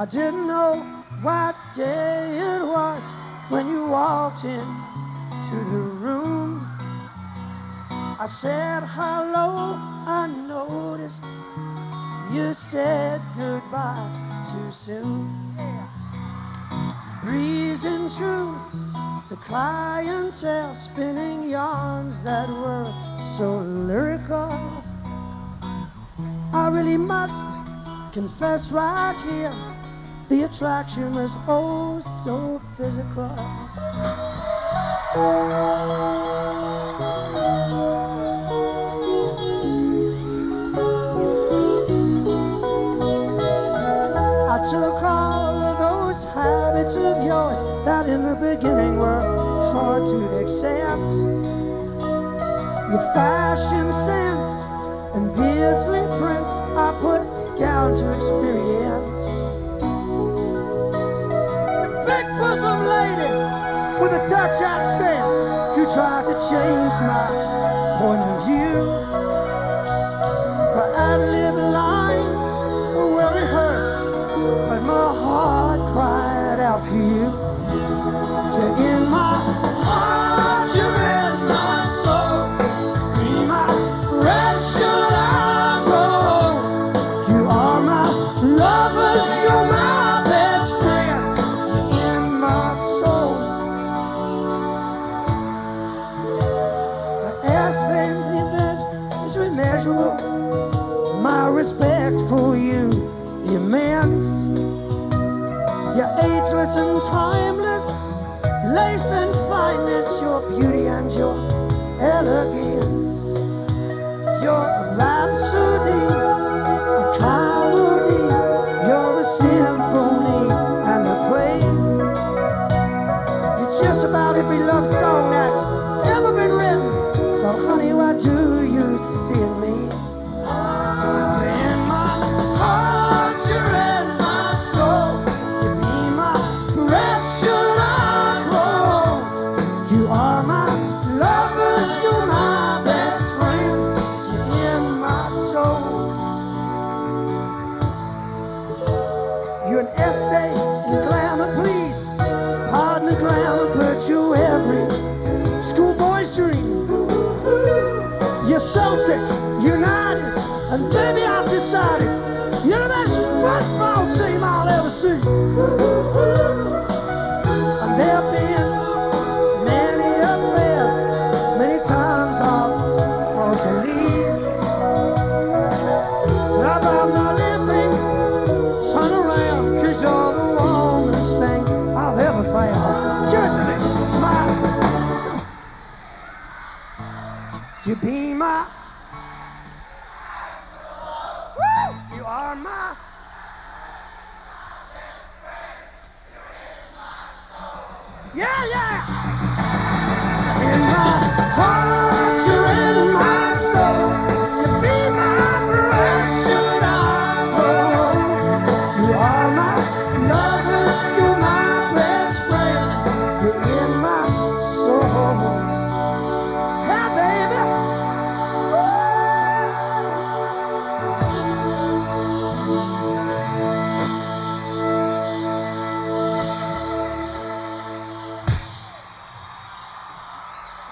I didn't know what day it was when you walked in to the room. I said hello, I noticed you said goodbye too soon. Yeah. Breezing through the clientele, spinning yarns that were so lyrical. I really must confess right here the attraction was oh so physical. Took all of those habits of yours that in the beginning were hard to accept. Your fashion sense and Beardsley prints I put down to experience. The big bosom lady with a Dutch accent who tried to change my point of view. Immeasurable. My respect for you immense. You're ageless and timeless, lace and fineness, your beauty and your elegance. You're a rhapsody, a comedy, you're a symphony and a play. You're just about every love song that's ever been written. But honey, why do you see in me? United, and baby, I've decided you're the best football team I'll ever see. And there have been many affairs, many times I've thought to leave. But I'm not living, turn around, cause you're the warmest thing I've ever found. Give it to me, my. You be my. You are my. Yeah, yeah.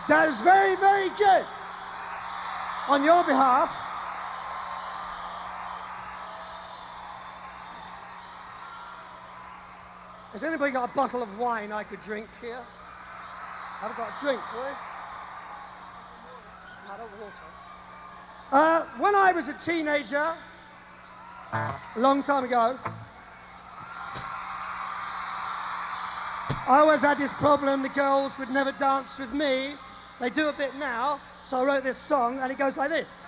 That is very, very good. On your behalf. Has anybody got a bottle of wine I could drink here? I've got a drink, boys. I don't water. Uh, when I was a teenager, a long time ago, I always had this problem the girls would never dance with me. They do a bit now, so I wrote this song and it goes like this.